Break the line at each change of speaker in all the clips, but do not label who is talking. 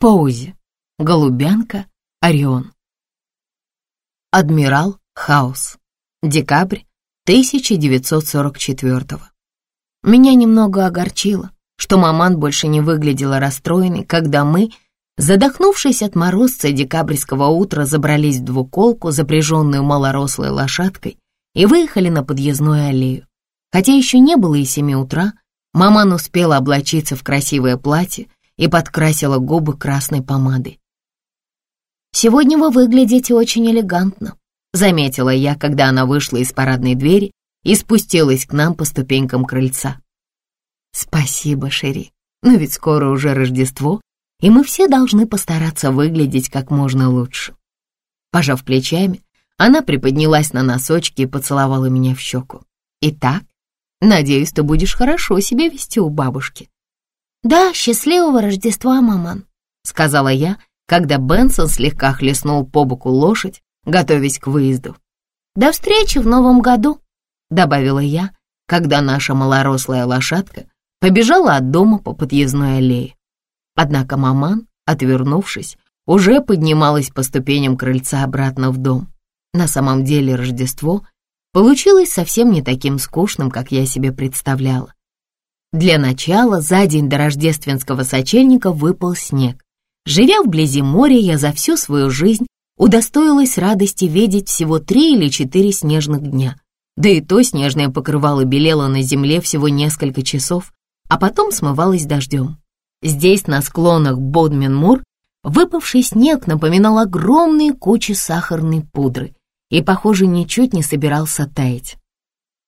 Поузи, Голубянка, Орион. Адмирал Хаус. Декабрь 1944 Меня немного огорчило, что маман больше не выглядела расстроенной, когда мы, задохнувшись от морозца декабрьского утра, забрались в двуколку, запряженную малорослой лошадкой, и выехали на подъездную аллею. Хотя еще не было и семи утра, маман успела облачиться в красивое платье, и подкрасила губы красной помадой. «Сегодня вы выглядите очень элегантно», — заметила я, когда она вышла из парадной двери и спустилась к нам по ступенькам крыльца. «Спасибо, Шери, но ведь скоро уже Рождество, и мы все должны постараться выглядеть как можно лучше». Пожав плечами, она приподнялась на носочки и поцеловала меня в щеку. «Итак, надеюсь, ты будешь хорошо себя вести у бабушки.
«Да, счастливого Рождества, маман», — сказала я, когда Бенсон слегка хлестнул по боку лошадь, готовясь к выезду. «До встречи в новом году», — добавила я, когда наша малорослая лошадка побежала от дома по подъездной аллее. Однако маман, отвернувшись, уже поднималась по ступеням крыльца обратно в дом. На самом деле Рождество получилось совсем не таким скучным, как я себе представляла. Для начала за день до рождественского сочельника выпал снег. Живя вблизи моря, я за всю свою жизнь удостоилась радости видеть всего три или четыре снежных дня. Да и то снежное покрывало белело на земле всего несколько часов, а потом смывалось дождем. Здесь, на склонах Бодмин-Мур, выпавший снег напоминал огромные кучи сахарной пудры и, похоже, ничуть не собирался таять.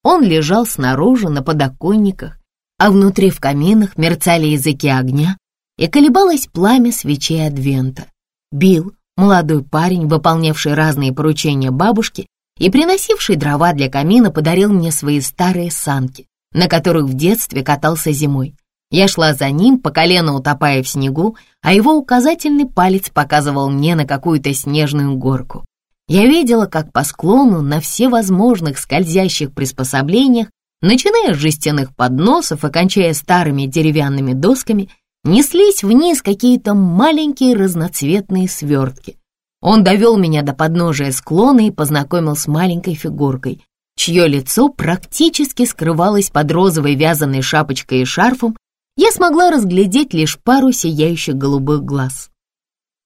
Он лежал снаружи на подоконниках, а внутри в каминах мерцали языки огня и колебалось пламя свечей Адвента. Билл, молодой парень, выполнявший разные поручения бабушки и приносивший дрова для камина, подарил мне свои старые санки, на которых в детстве катался зимой. Я шла за ним, по колено утопая в снегу, а его указательный палец показывал мне на какую-то снежную горку. Я видела, как по склону на всевозможных скользящих приспособлениях начиная с жестяных подносов и кончая старыми деревянными досками, неслись вниз какие-то маленькие разноцветные свертки. Он довел меня до подножия склона и познакомил с маленькой фигуркой, чье лицо практически скрывалось под розовой вязаной шапочкой и шарфом, я смогла разглядеть лишь пару сияющих голубых глаз.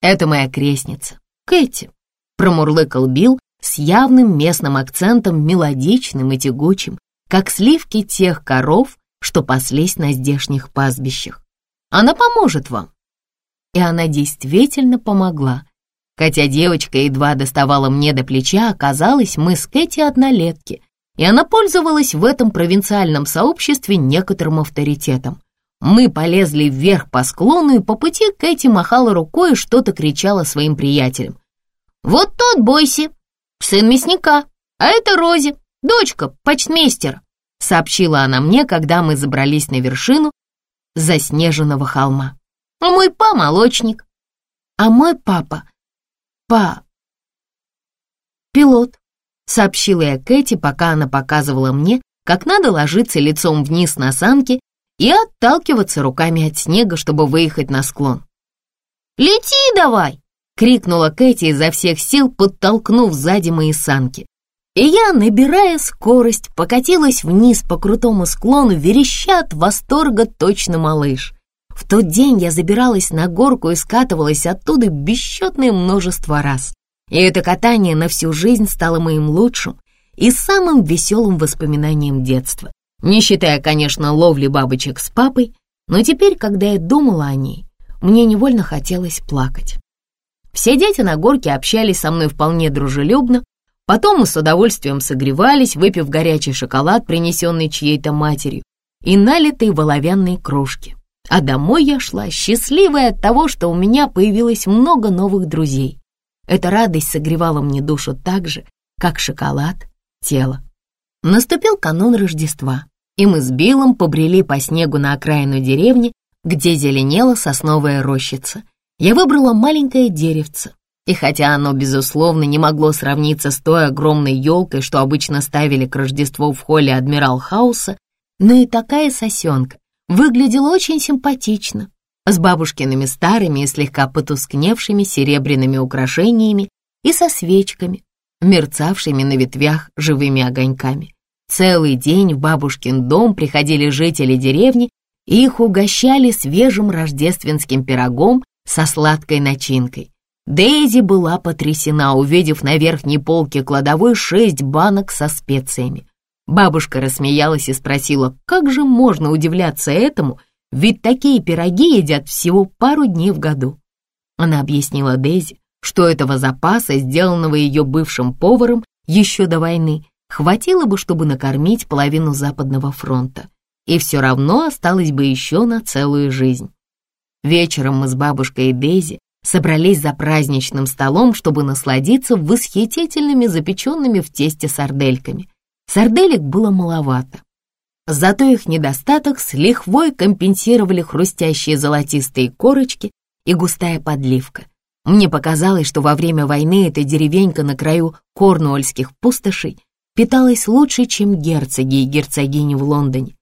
«Это моя крестница, Кэти», — промурлыкал Билл с явным местным акцентом, мелодичным и тягучим, как сливки тех коров, что паслись на здешних пастбищах. Она поможет вам. И она действительно помогла. Хотя девочка едва доставала мне до плеча, оказалось, мы с Кэти однолетки, и она пользовалась в этом провинциальном сообществе некоторым авторитетом. Мы полезли вверх по склону, и по пути Кэти махала рукой и что-то кричала своим приятелям. «Вот тот Бойси, сын мясника, а это Рози, дочка почтмейстера», сообщила она мне, когда мы забрались на вершину заснеженного холма. «А мой па молочник, а мой папа па пилот», сообщила я Кэти, пока она показывала мне, как надо ложиться лицом вниз на санки и отталкиваться руками от снега, чтобы выехать на склон. «Лети давай!» — крикнула Кэти изо всех сил, подтолкнув сзади мои санки. И я, набирая скорость, покатилась вниз по крутому склону, вереща от восторга точно малыш. В тот день я забиралась на горку и скатывалась оттуда бесчетное множество раз. И это катание на всю жизнь стало моим лучшим и самым веселым воспоминанием детства. Не считая, конечно, ловли бабочек с папой, но теперь, когда я думала о ней, мне невольно хотелось плакать. Все дети на горке общались со мной вполне дружелюбно, Потом мы с удовольствием согревались, выпив горячий шоколад, принесенный чьей-то матерью, и налитые в оловянные кружки. А домой я шла, счастливая от того, что у меня появилось много новых друзей. Эта радость согревала мне душу так же, как шоколад — тело. Наступил канун Рождества, и мы с Биллом побрели по снегу на окраину деревни, где зеленела сосновая рощица. Я выбрала маленькое деревце, и хотя оно, безусловно, не могло сравниться с той огромной елкой, что обычно ставили к Рождеству в холле Адмирал Хауса, но и такая сосенка выглядела очень симпатично.
с бабушкиными старыми и слегка потускневшими серебряными украшениями и со свечками, мерцавшими на ветвях живыми огоньками. Целый день в бабушкин дом приходили жители деревни и их угощали свежим рождественским пирогом со сладкой начинкой. Дейзи была потрясена, увидев на верхней полке кладовой шесть банок со специями. Бабушка рассмеялась и спросила, как же можно удивляться этому, ведь такие пироги едят всего пару дней в году. Она объяснила Дейзи, что этого запаса, сделанного ее бывшим поваром еще до войны, хватило бы, чтобы накормить половину Западного фронта, и все равно осталось бы еще на целую жизнь. Вечером мы с бабушкой и Дейзи собрались за праздничным столом, чтобы насладиться восхитительными запеченными в тесте сардельками. Сарделек было маловато. Зато их недостаток с лихвой компенсировали хрустящие золотистые корочки и густая подливка. Мне показалось, что во время войны эта деревенька на краю корнуольских пустошей питалась лучше, чем герцоги и герцогини в Лондоне.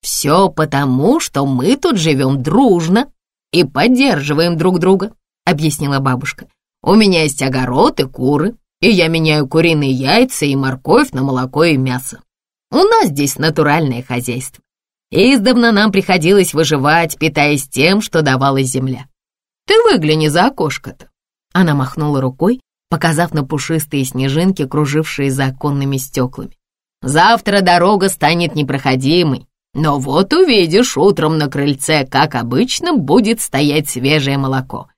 «Все потому, что мы тут живем дружно и поддерживаем друг друга», — объяснила бабушка. «У меня есть огород и куры, и я меняю куриные яйца и морковь на молоко и мясо. У нас здесь натуральное хозяйство. Издавна нам приходилось выживать, питаясь тем, что давала земля. Ты выгляни за окошко-то». Она махнула рукой, показав на пушистые снежинки, кружившие за оконными стеклами. «Завтра дорога станет непроходимой, но вот увидишь утром на крыльце, как обычно, будет стоять свежее молоко.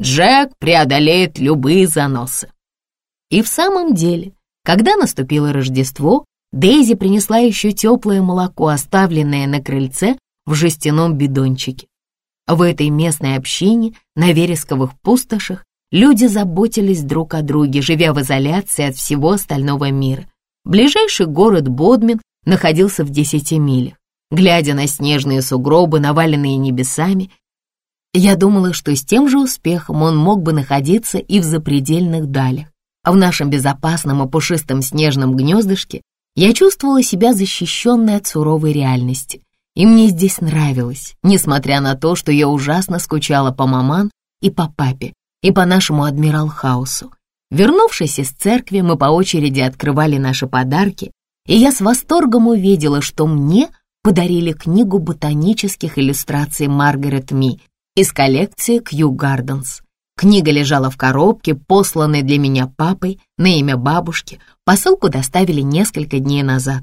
Джек преодолеет любые заносы. И в самом деле, когда наступило Рождество, Дейзи принесла еще теплое молоко, оставленное на крыльце в жестяном бидончике. В этой местной общине, на вересковых пустошах, люди заботились друг о друге, живя в изоляции от всего остального мира. Ближайший город Бодмин находился в десяти милях. Глядя на снежные сугробы, наваленные небесами, я думала, что с тем же успехом он мог бы находиться и в запредельных далях. А в нашем безопасном и пушистом снежном гнездышке я чувствовала себя защищенной от суровой реальности. И мне здесь нравилось, несмотря на то, что я ужасно скучала по маман и по папе, и по нашему адмирал Хаусу. Вернувшись из церкви, мы по очереди открывали наши подарки, и я с восторгом увидела, что мне — подарили книгу ботанических иллюстраций Маргарет Ми из коллекции Кью Гарденс. Книга лежала в коробке, посланной для меня папой на имя бабушки. Посылку доставили несколько дней назад.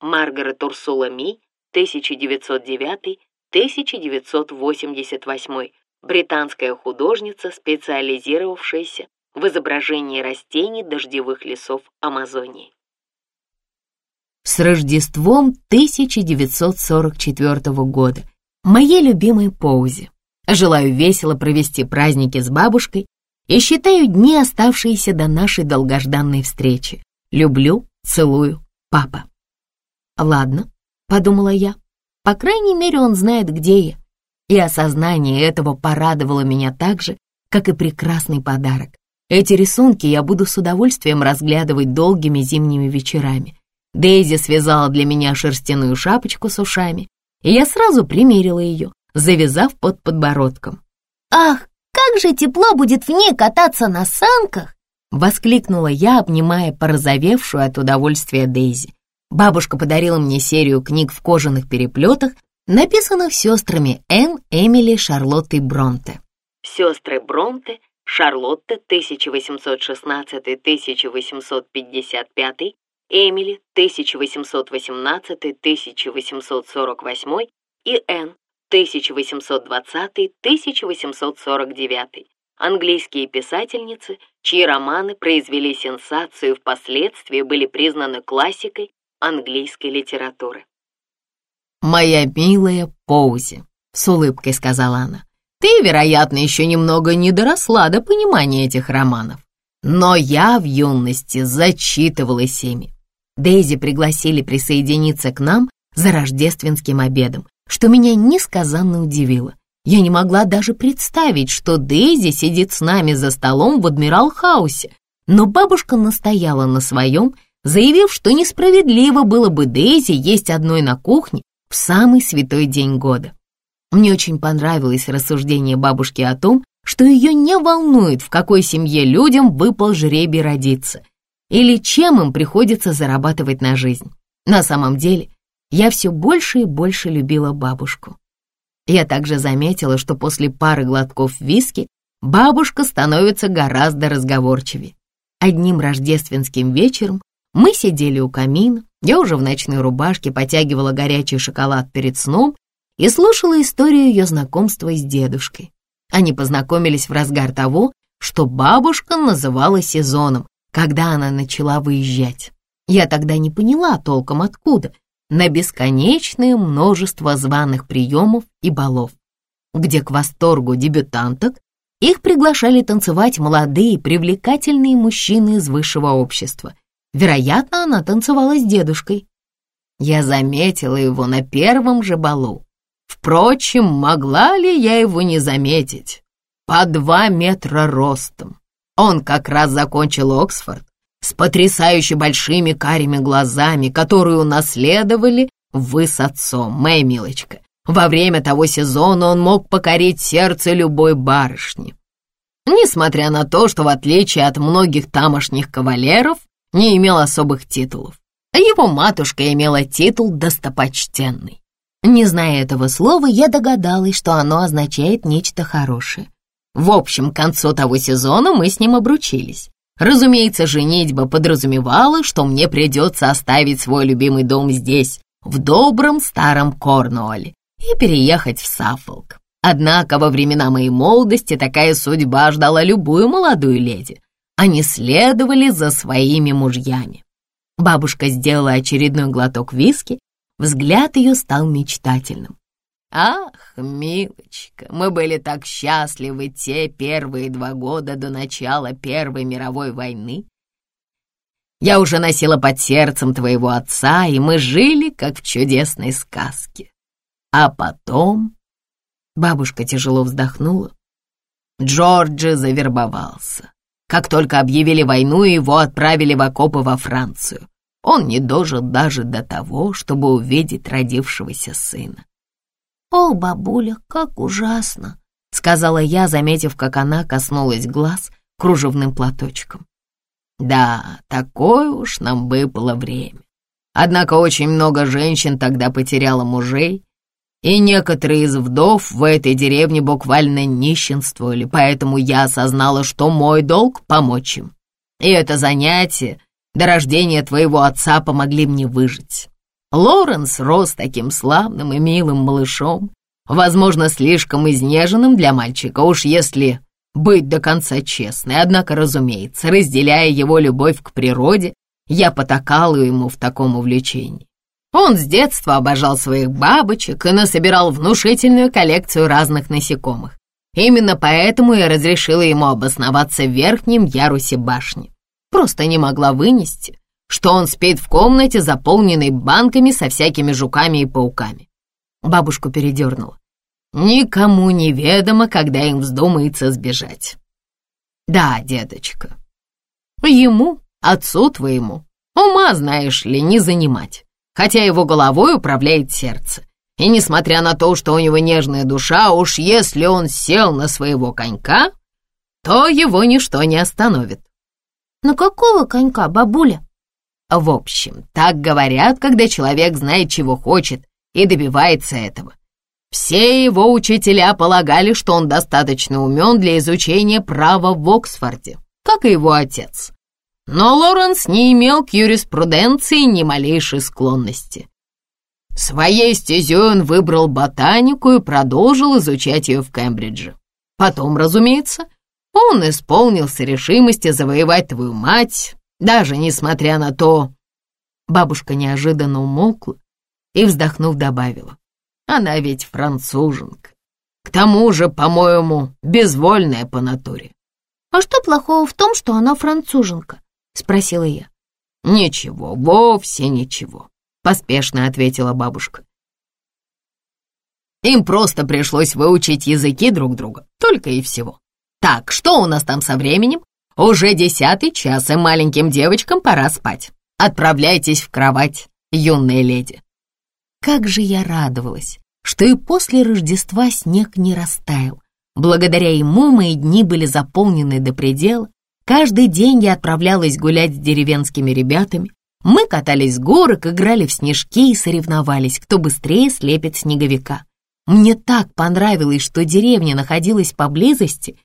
Маргарет Урсула Ми, 1909-1988, британская художница, специализировавшаяся в изображении растений дождевых лесов Амазонии с Рождеством 1944 года, моей любимой Поузе. Желаю весело провести праздники с бабушкой и считаю дни, оставшиеся до нашей долгожданной встречи. Люблю, целую, папа. Ладно, подумала я, по крайней мере он знает, где я. И осознание этого порадовало меня так же, как и прекрасный подарок. Эти рисунки я буду с удовольствием разглядывать долгими зимними вечерами. Дейзи связала для меня шерстяную шапочку с ушами, и я сразу примерила ее, завязав под подбородком.
«Ах, как же тепло будет в ней кататься на санках!»
Воскликнула я, обнимая порозовевшую от удовольствия Дейзи. Бабушка подарила мне серию книг в кожаных переплетах, написанных сестрами Энн, Эмили, Шарлоттой Бронте. Сестры Бронте, Шарлотта 1816-1855, Эмили 1818-1848 и Энн 1820-1849. Английские писательницы, чьи романы произвели сенсацию и впоследствии были признаны классикой английской литературы. «Моя милая Поузи», — с улыбкой сказала она, «ты, вероятно, еще немного не доросла до понимания этих романов, но я в юности зачитывалась ими. Дейзи пригласили присоединиться к нам за рождественским обедом, что меня несказанно удивило. Я не могла даже представить, что Дейзи сидит с нами за столом в Адмирал-хаусе, но бабушка настояла на своем, заявив, что несправедливо было бы Дейзи есть одной на кухне в самый святой день года. Мне очень понравилось рассуждение бабушки о том, что ее не волнует, в какой семье людям выпал жребий родиться или чем им приходится зарабатывать на жизнь. На самом деле, я все больше и больше любила бабушку. Я также заметила, что после пары глотков виски бабушка становится гораздо разговорчивее. Одним рождественским вечером мы сидели у камина, я уже в ночной рубашке потягивала горячий шоколад перед сном и слушала историю ее знакомства с дедушкой. Они познакомились в разгар того, что бабушка называла сезоном, когда она начала выезжать. Я тогда не поняла толком откуда, на бесконечное множество званых приемов и балов, где к восторгу дебютанток их приглашали танцевать молодые, привлекательные мужчины из высшего общества. Вероятно, она танцевала с дедушкой. Я заметила его на первом же балу. Впрочем, могла ли я его не заметить? По два метра ростом. Он как раз закончил Оксфорд с потрясающе большими карими глазами, которые унаследовали вы с отцом, моя милочка. Во время того сезона он мог покорить сердце любой барышни. Несмотря на то, что в отличие от многих тамошних кавалеров, не имел особых титулов. Его матушка имела титул «достопочтенный». Не зная этого слова, я догадалась, что оно означает нечто хорошее. В общем, к концу того сезона мы с ним обручились. Разумеется, женитьба подразумевала, что мне придется оставить свой любимый дом здесь, в добром старом Корнуолле, и переехать в Саффолк. Однако во времена моей молодости такая судьба ждала любую молодую леди. Они следовали за своими мужьями. Бабушка сделала очередной глоток виски Взгляд ее стал мечтательным. «Ах, милочка, мы были так счастливы те первые два года до начала Первой мировой войны. Я уже носила под сердцем твоего отца, и мы жили, как в чудесной сказке. А потом...» Бабушка тяжело вздохнула. Джорджи завербовался. Как только объявили войну, его отправили в окопы во Францию. Он не дожил даже до того, чтобы увидеть родившегося сына.
«О, бабуля, как ужасно!» — сказала я, заметив, как она коснулась глаз кружевным платочком.
«Да, такое уж нам выпало время. Однако очень много женщин тогда потеряло мужей, и некоторые из вдов в этой деревне буквально нищенствовали, поэтому я осознала, что мой долг — помочь им. И это занятие до рождения твоего отца помогли мне выжить. Лоренс рос таким славным и милым малышом, возможно, слишком изнеженным для мальчика, уж если быть до конца честной. Однако, разумеется, разделяя его любовь к природе, я потакала ему в таком увлечении. Он с детства обожал своих бабочек и насобирал внушительную коллекцию разных насекомых. Именно поэтому я разрешила ему обосноваться в верхнем ярусе башни. Просто не могла вынести, что он спит в комнате, заполненной банками со всякими жуками и пауками. Бабушку передернула. Никому не ведомо, когда им вздумается сбежать. Да, дедочка, ему, отцу твоему, ума, знаешь ли, не занимать, хотя его головой управляет сердце. И несмотря на то, что у него нежная душа, уж если он сел на своего конька, то его ничто не остановит.
«На какого конька, бабуля?»
В общем, так говорят, когда человек знает, чего хочет и добивается этого. Все его учителя полагали, что он достаточно умен для изучения права в Оксфорде, как и его отец. Но Лоренс не имел к юриспруденции ни малейшей склонности. Своей стезей он выбрал ботанику и продолжил изучать ее в Кембридже. Потом, разумеется, он исполнился решимости завоевать твою мать, даже несмотря на то...» Бабушка неожиданно умолкла и, вздохнув, добавила. «Она ведь француженка. К тому же, по-моему, безвольная по натуре».
«А что плохого в том, что она француженка?» — спросила я.
«Ничего, вовсе ничего», — поспешно ответила бабушка. Им просто пришлось выучить языки друг друга, только и всего. Так, что у нас там со временем? Уже десятый час, и маленьким девочкам пора спать. Отправляйтесь в кровать, юная леди. Как же я радовалась, что и после Рождества снег не растаял. Благодаря ему мои дни были заполнены до предела. Каждый день я отправлялась гулять с деревенскими ребятами. Мы катались с горок, играли в снежки и соревновались, кто быстрее слепит снеговика. Мне так понравилось, что деревня находилась поблизости,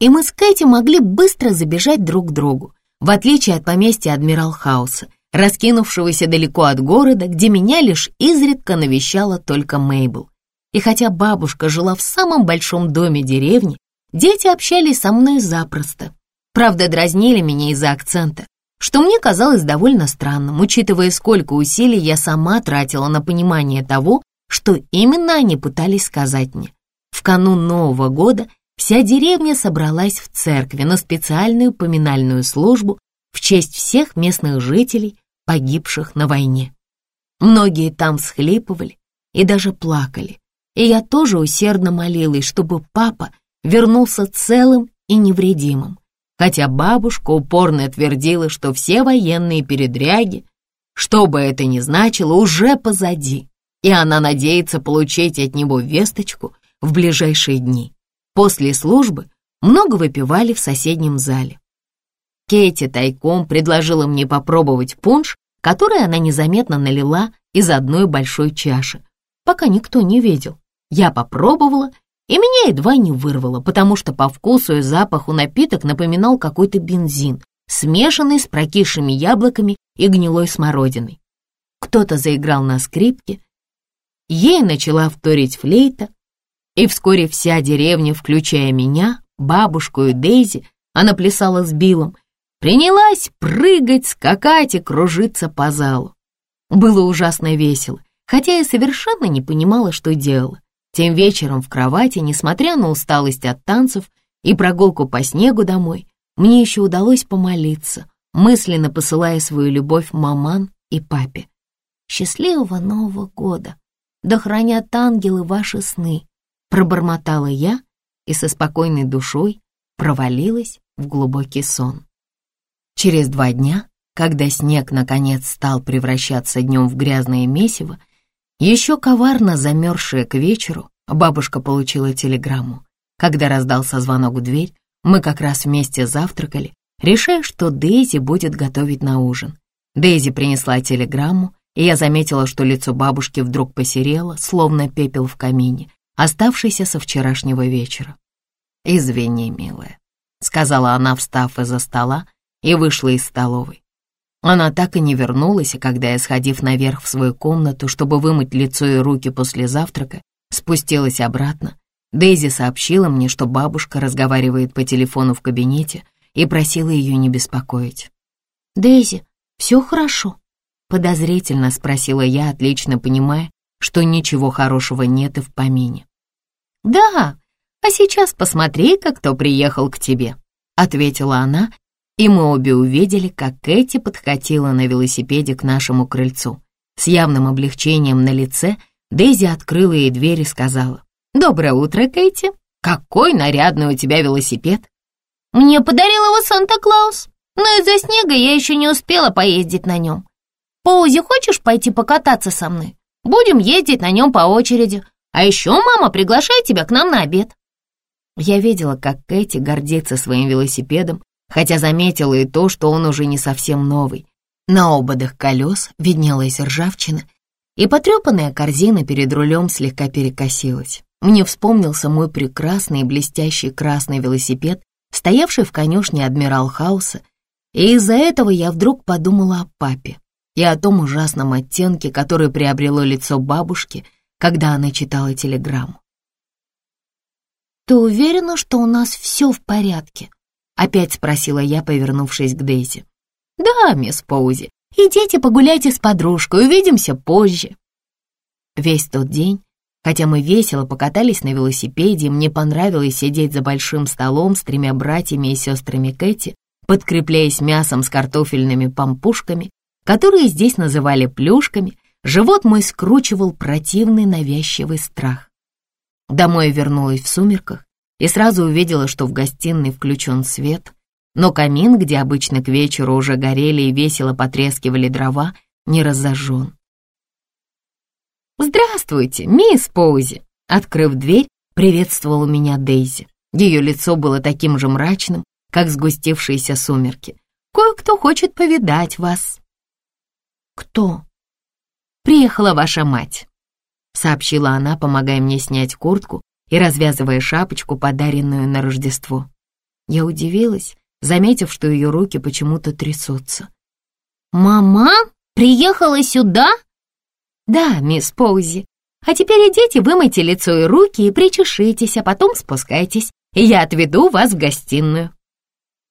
и мы с Кэти могли быстро забежать друг к другу, в отличие от поместья Адмирал Хауса, раскинувшегося далеко от города, где меня лишь изредка навещала только Мейбл. И хотя бабушка жила в самом большом доме деревни, дети общались со мной запросто. Правда, дразнили меня из-за акцента, что мне казалось довольно странным, учитывая, сколько усилий я сама тратила на понимание того, что именно они пытались сказать мне. В канун Нового года вся деревня собралась в церкви на специальную поминальную службу в честь всех местных жителей, погибших на войне. Многие там схлипывали и даже плакали, и я тоже усердно молилась, чтобы папа вернулся целым и невредимым, хотя бабушка упорно твердила, что все военные передряги, что бы это ни значило, уже позади, и она надеется получить от него весточку в ближайшие дни. После службы много выпивали в соседнем зале. Кейти тайком предложила мне попробовать пунш, который она незаметно налила из одной большой чаши, пока никто не видел. Я попробовала, и меня едва не вырвало, потому что по вкусу и запаху напиток напоминал какой-то бензин, смешанный с прокисшими яблоками и гнилой смородиной. Кто-то заиграл на скрипке, ей начала вторить флейта, и вскоре вся деревня, включая меня, бабушку и Дейзи, она плясала с Биллом, принялась прыгать, скакать и кружиться по залу. Было ужасно весело, хотя я совершенно не понимала, что делала. Тем вечером в кровати, несмотря на усталость от танцев и прогулку по снегу домой, мне еще удалось помолиться, мысленно посылая свою любовь маман и папе. «Счастливого Нового года! Да хранят ангелы ваши сны!» Пробормотала я и со спокойной душой провалилась в глубокий сон. Через два дня, когда снег наконец стал превращаться днем в грязное месиво, еще коварно замерзшая к вечеру, бабушка получила телеграмму. Когда раздался звонок в дверь, мы как раз вместе завтракали, решая, что Дейзи будет готовить на ужин. Дейзи принесла телеграмму, и я заметила, что лицо бабушки вдруг посерело, словно пепел в камине, оставшийся со вчерашнего вечера. «Извини, милая», — сказала она, встав из-за стола и вышла из столовой. Она так и не вернулась, и когда я, сходив наверх в свою комнату, чтобы вымыть лицо и руки после завтрака, спустилась обратно, Дейзи сообщила мне, что бабушка разговаривает по телефону в кабинете и просила ее не беспокоить. «Дейзи, все хорошо?» — подозрительно спросила я, отлично понимая, что ничего хорошего нет и в помине. «Да, а сейчас посмотри-ка, кто приехал к тебе», — ответила она и мы обе увидели, как Кэти подкатила на велосипеде к нашему крыльцу. С явным облегчением на лице Дейзи открыла ей дверь и сказала, «Доброе утро, Кэти! Какой нарядный у тебя велосипед!» «Мне подарил его Санта-Клаус, но из-за снега я еще не успела поездить на нем. Поузи, хочешь пойти покататься со мной? Будем ездить на нем по очереди, а еще мама приглашает тебя к нам на обед». Я видела, как Кэти гордится своим велосипедом хотя заметила и то, что он уже не совсем новый. На ободах колес виднелась ржавчина, и потрепанная корзина перед рулем слегка перекосилась. Мне вспомнился мой прекрасный и блестящий красный велосипед, стоявший в конюшне Адмирал Хауса, и из-за этого я вдруг подумала о папе и о том ужасном оттенке, который приобрело лицо бабушки, когда она читала телеграмму. «Ты уверена, что у нас все в порядке?» Опять спросила я, повернувшись к Дейзи. «Да, мисс Поузи, идите погуляйте с подружкой, увидимся позже». Весь тот день, хотя мы весело покатались на велосипеде, мне понравилось сидеть за большим столом с тремя братьями и сестрами Кэти, подкрепляясь мясом с картофельными пампушками, которые здесь называли плюшками, живот мой скручивал противный навязчивый страх. Домой вернулась в сумерках, и сразу увидела, что в гостиной включен свет, но камин, где обычно к вечеру уже горели и весело потрескивали дрова, не разожжен. «Здравствуйте, мисс Поузи!» Открыв дверь, приветствовала меня Дейзи. Ее лицо было таким же мрачным, как сгустевшиеся сумерки. «Кое-кто хочет повидать вас».
«Кто?»
«Приехала ваша мать», — сообщила она, помогая мне снять куртку и развязывая шапочку, подаренную на Рождество. Я удивилась, заметив, что ее руки почему-то трясутся.
«Мама приехала сюда?»
«Да, мисс Поузи. А теперь идите, вымойте лицо и руки и причешитесь, а потом спускайтесь, и я отведу вас в гостиную».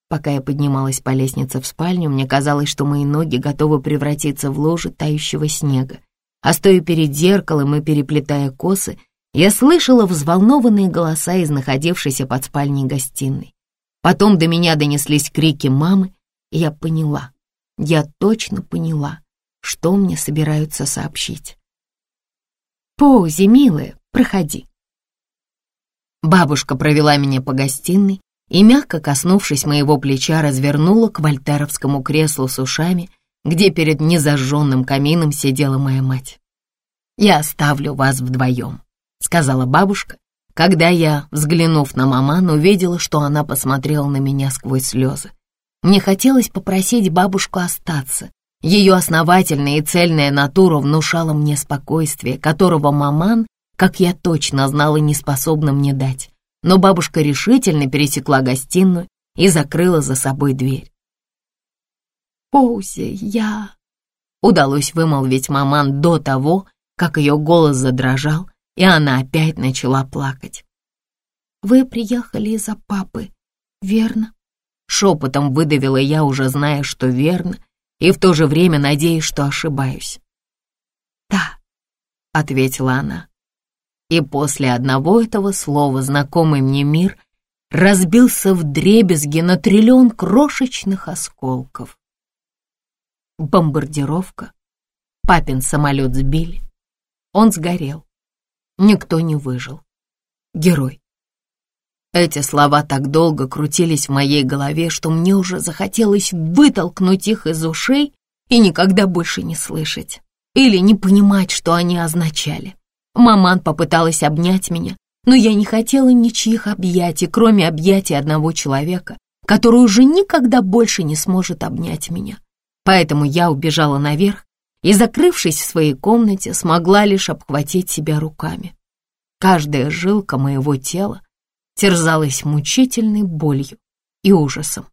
Пока я поднималась по лестнице в спальню, мне казалось, что мои ноги готовы превратиться в лужи тающего снега. А стоя перед зеркалом и переплетая косы, я слышала взволнованные голоса из находившейся под спальней гостиной. Потом до меня донеслись крики мамы, и я поняла, я точно поняла, что мне собираются сообщить. «Поузи, милая, проходи». Бабушка провела меня по гостиной и, мягко коснувшись моего плеча, развернула к вольтеровскому креслу с ушами, где перед незажженным камином сидела моя мать. «Я оставлю вас вдвоем», — сказала бабушка, когда я, взглянув на маман, увидела, что она посмотрела на меня сквозь слезы. Мне хотелось попросить бабушку остаться. Ее основательная и цельная натура внушала мне спокойствие, которого маман, как я точно знала, не способна мне дать. Но бабушка решительно пересекла гостиную и закрыла за собой дверь. «Поузи, я...» Удалось вымолвить маман до того, как ее голос задрожал, и она опять начала плакать. «Вы приехали из-за папы, верно?» Шепотом выдавила я, уже зная, что верно, и в то же время надеясь, что ошибаюсь. «Да», — ответила она. И после одного этого слова знакомый мне мир разбился в дребезги на триллион крошечных осколков. Бомбардировка. Папин самолет сбили. Он сгорел. Никто не выжил. Герой. Эти слова так долго крутились в моей голове, что мне уже захотелось вытолкнуть их из ушей и никогда больше не слышать или не понимать, что они означали. Маман попыталась обнять меня, но я не хотела ничьих объятий, кроме объятий одного человека, который уже никогда больше не сможет обнять меня. Поэтому я убежала наверх и, закрывшись в своей комнате, смогла лишь обхватить себя руками. Каждая жилка моего тела терзалась мучительной болью и ужасом.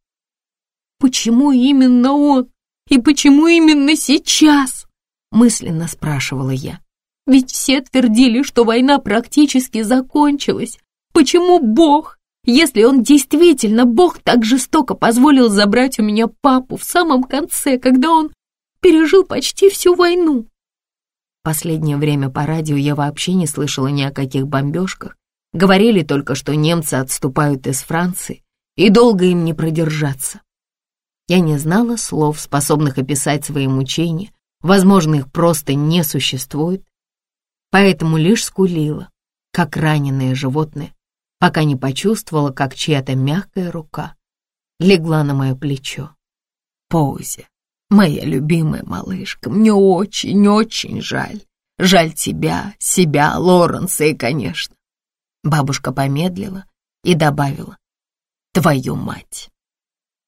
«Почему именно он? И почему именно сейчас?» мысленно спрашивала я. «Ведь все твердили, что война практически закончилась. Почему Бог, если он действительно Бог, так жестоко позволил забрать у меня папу в самом конце, когда он пережил почти всю войну. Последнее время по радио я вообще не слышала ни о каких бомбежках. Говорили только, что немцы отступают из Франции, и долго им не продержаться. Я не знала слов, способных описать свои мучения, возможно, их просто не существует, поэтому лишь скулила, как раненое животное, пока не почувствовала, как чья-то мягкая рука легла на мое плечо. Паузе. Моя любимая малышка, мне очень-очень жаль. Жаль тебя, себя, Лоренса и, конечно. Бабушка помедлила и добавила. Твою мать.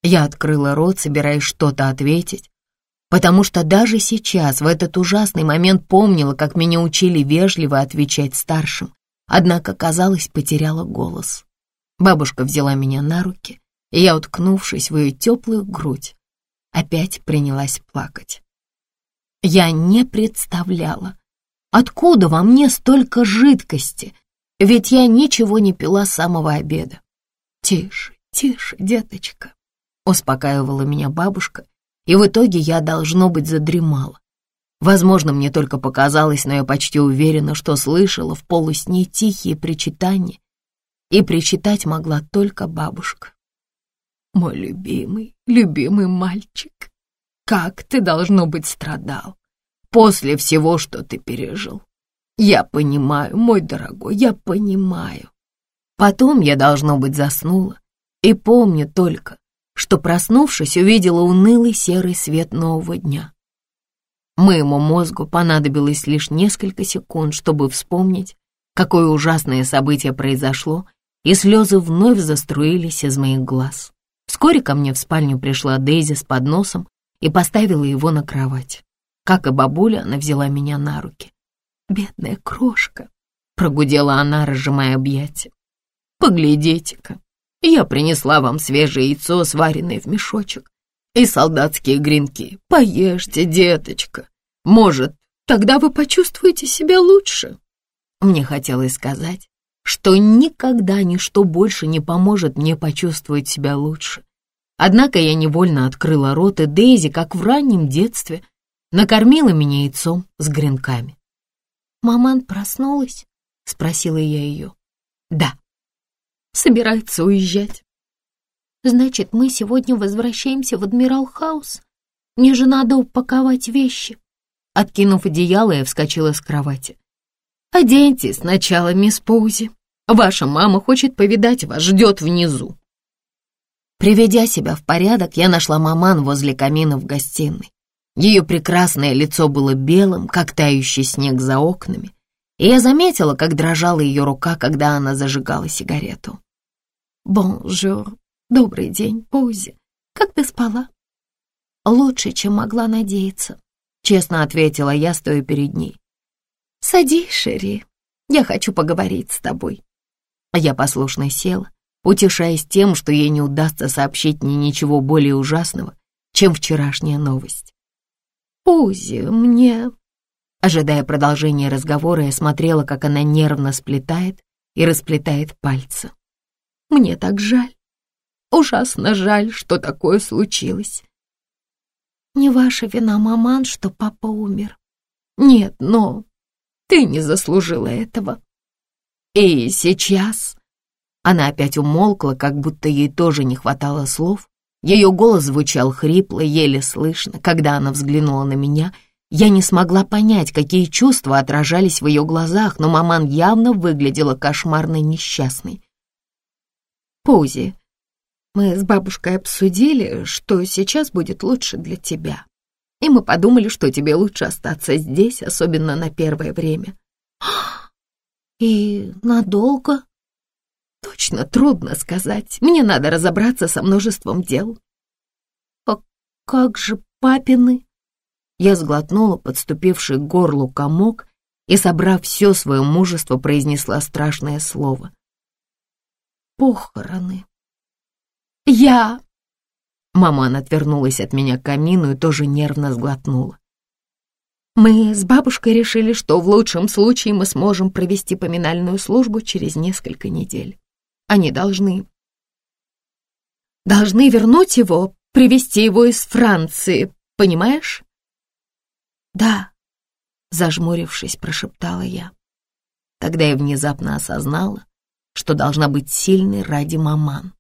Я открыла рот, собираясь что-то ответить, потому что даже сейчас, в этот ужасный момент, помнила, как меня учили вежливо отвечать старшим, однако, казалось, потеряла голос. Бабушка взяла меня на руки, и я, уткнувшись в ее теплую грудь, опять принялась плакать. Я не представляла, откуда во мне столько жидкости, ведь я ничего не пила с самого обеда. «Тише, тише, деточка», — успокаивала меня бабушка, и в итоге я, должно быть, задремала. Возможно, мне только показалось, но я почти уверена, что слышала в полусне тихие причитания, и причитать могла только бабушка. Мой любимый, любимый мальчик, как ты, должно быть, страдал после всего, что ты пережил. Я понимаю, мой дорогой, я понимаю. Потом я, должно быть, заснула и помню только, что, проснувшись, увидела унылый серый свет нового дня. Моему мозгу понадобилось лишь несколько секунд, чтобы вспомнить, какое ужасное событие произошло, и слезы вновь заструились из моих глаз. Вскоре ко мне в спальню пришла Дейзи с подносом и поставила его на кровать. Как и бабуля, она взяла меня на руки. «Бедная крошка!» — прогудела она, разжимая объятия. «Поглядите-ка, я принесла вам свежее яйцо, сваренное в мешочек, и солдатские гренки. Поешьте, деточка. Может, тогда вы почувствуете себя лучше». Мне хотелось сказать, что никогда ничто больше не поможет мне почувствовать себя лучше. Однако я невольно открыла рот, и Дейзи, как в раннем детстве, накормила меня яйцом с гренками.
«Маман проснулась?» — спросила я ее.
«Да». «Собирается уезжать».
«Значит, мы сегодня возвращаемся в Адмирал Хаус? Мне же надо упаковать вещи».
Откинув одеяло, я вскочила с кровати. «Оденьтесь сначала, мисс Поузи», Ваша мама хочет повидать вас, ждет внизу». Приведя себя в порядок, я нашла маман возле камина в гостиной. Ее прекрасное лицо было белым, как тающий снег за окнами, и я заметила, как дрожала ее рука, когда она зажигала сигарету.
«Бонжур, добрый день, Пози. Как ты спала?» «Лучше, чем могла надеяться», — честно ответила я, стоя перед ней. «Садись, Шерри, я хочу поговорить с тобой».
Я послушно села, утешаясь тем, что ей не удастся сообщить мне ничего более ужасного, чем вчерашняя новость.
«Узи, мне...»
Ожидая продолжения разговора, я смотрела, как она нервно сплетает и расплетает пальцы.
«Мне так жаль, ужасно жаль, что такое случилось. Не ваша вина, маман, что папа умер. Нет, но ты не заслужила этого.
И сейчас...» Она опять умолкла, как будто ей тоже не хватало слов. Ее голос звучал хрипло, еле слышно. Когда она взглянула на меня, я не смогла понять, какие чувства отражались в ее глазах, но маман явно выглядела кошмарно несчастной.
«Пози, мы с бабушкой обсудили, что сейчас будет лучше для тебя. И мы подумали, что тебе лучше остаться здесь, особенно на первое время. «И надолго?» «Точно трудно сказать. Мне надо разобраться со множеством дел». «А как же папины?»
Я сглотнула подступивший к горлу комок и, собрав все свое мужество, произнесла страшное слово.
«Похороны».
«Я...» Маман отвернулась от меня к камину и тоже нервно сглотнула. Мы с бабушкой решили, что в лучшем случае мы сможем провести поминальную службу через несколько недель. Они должны... Должны вернуть его, привезти его из Франции, понимаешь?
Да, зажмурившись, прошептала я.
Тогда я внезапно осознала, что должна быть сильной ради маман.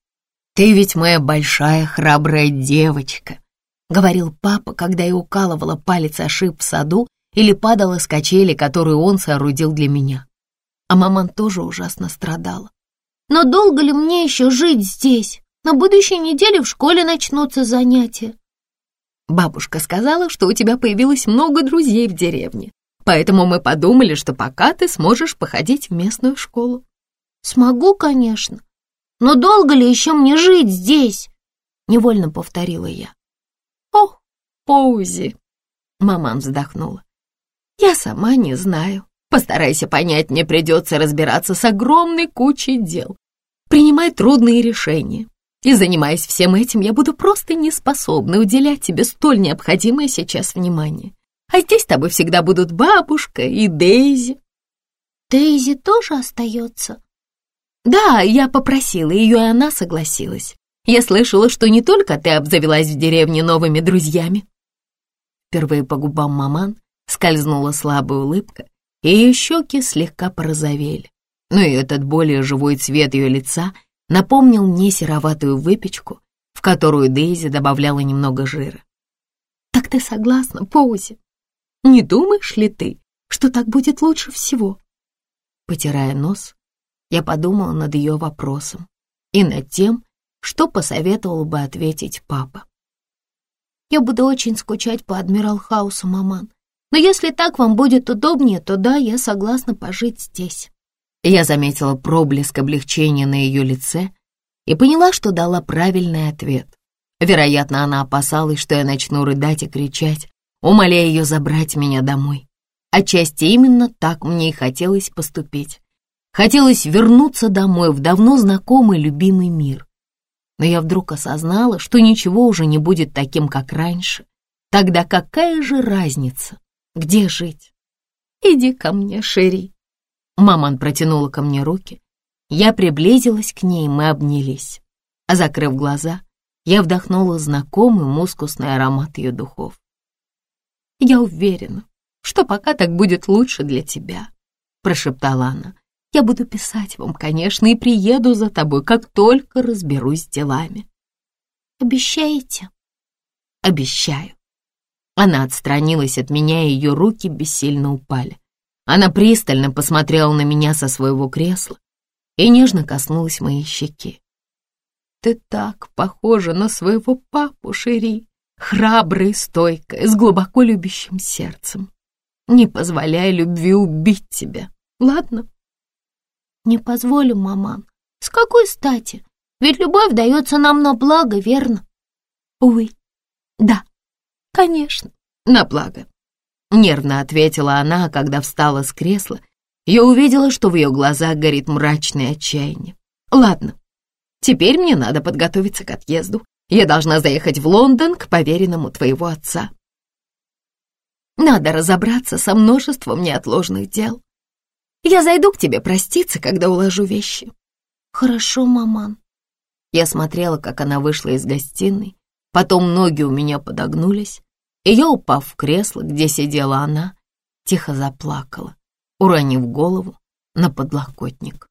«Ты ведь моя большая храбрая девочка», — говорил папа, когда я укалывала палец о шип в саду или падала с качели, которую он соорудил для меня. А маман тоже ужасно страдала.
«Но долго ли мне еще жить здесь? На будущей неделе в школе начнутся занятия».
Бабушка сказала, что у тебя появилось много друзей в деревне, поэтому мы подумали, что пока ты сможешь походить в местную школу.
Смогу, конечно, но долго ли еще мне жить здесь? Невольно повторила я.
Ох, Поузи!» Маман вздохнула. «Я сама не знаю. Постарайся понять, мне придется разбираться с огромной кучей дел, принимать трудные решения. И занимаясь всем этим, я буду просто не способна уделять тебе столь необходимое сейчас внимание. А здесь с тобой всегда будут бабушка и Дейзи».
«Дейзи тоже остается?»
«Да, я попросила ее, и она согласилась. Я слышала, что не только ты обзавелась в деревне новыми друзьями». Впервые по губам маман скользнула слабая улыбка, и ее щеки слегка порозовели. Но и этот более живой цвет ее лица напомнил мне сероватую выпечку, в которую Дейзи добавляла немного жира. «Так ты согласна, Поузи? Не думаешь ли ты, что так будет лучше всего?» Потирая нос, я подумала над ее вопросом и над тем, что посоветовал бы ответить папа.
«Я буду очень скучать по Адмирал Хаусу, маман. Но если так вам будет удобнее, то да, я согласна пожить здесь».
Я заметила проблеск облегчения на ее лице и поняла, что дала правильный ответ. Вероятно, она опасалась, что я начну рыдать и кричать, умоляя ее забрать меня домой. Отчасти именно так мне и хотелось поступить. Хотелось вернуться домой в давно знакомый любимый мир. Но я вдруг осознала, что ничего уже не будет таким, как раньше. Тогда какая же разница, где жить? Иди ко мне, Шерри. Маман протянула ко мне руки. Я приблизилась к ней, мы обнялись. А закрыв глаза, я вдохнула знакомый мускусный аромат ее духов. «Я уверена, что пока так будет лучше для тебя», — прошептала она. «Я буду писать вам, конечно, и приеду за тобой, как только разберусь с делами».
«Обещаете?»
«Обещаю». Она отстранилась от меня, и ее руки бессильно упали. Она пристально посмотрела на меня со своего кресла и нежно коснулась моей щеки. «Ты так похожа на своего папу, Шири, храбрая и стойкая, с глубоко любящим сердцем. Не позволяй любви убить тебя, ладно?»
«Не позволю, маман. С какой стати? Ведь любовь дается нам на благо, верно?»
«Увы, да, конечно, на благо. Нервно ответила она, когда встала с кресла. Я увидела, что в ее глазах горит мрачное отчаяние. Ладно, теперь мне надо подготовиться к отъезду. Я должна заехать в Лондон к поверенному твоего отца. Надо разобраться со множеством неотложных дел. Я зайду к тебе проститься, когда уложу вещи.
Хорошо, маман.
Я смотрела, как она вышла из гостиной, потом ноги у меня подогнулись, и я, упав в кресло, где сидела она, тихо заплакала, уронив голову на подлокотник.